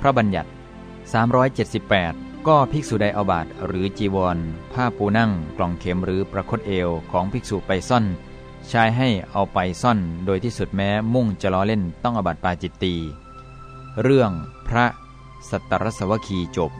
พระบัญญัติ 378 ก็ภิกษุใดเอาบาทหรือจีวร ผ้าปูนั่งกล่องเข็มหรือประคตเอวของภิกษุไปซ่อนชายให้เอาไปซ่อนโดยที่สุดแม้มุ่งจะล้อเล่นต้องอบัติปาจิตตี เรื่องพระสัตตรสวคีจบ